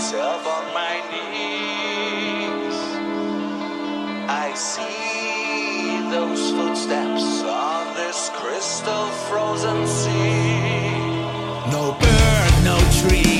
myself on my knees. I see those footsteps on this crystal frozen sea. No bird, no tree,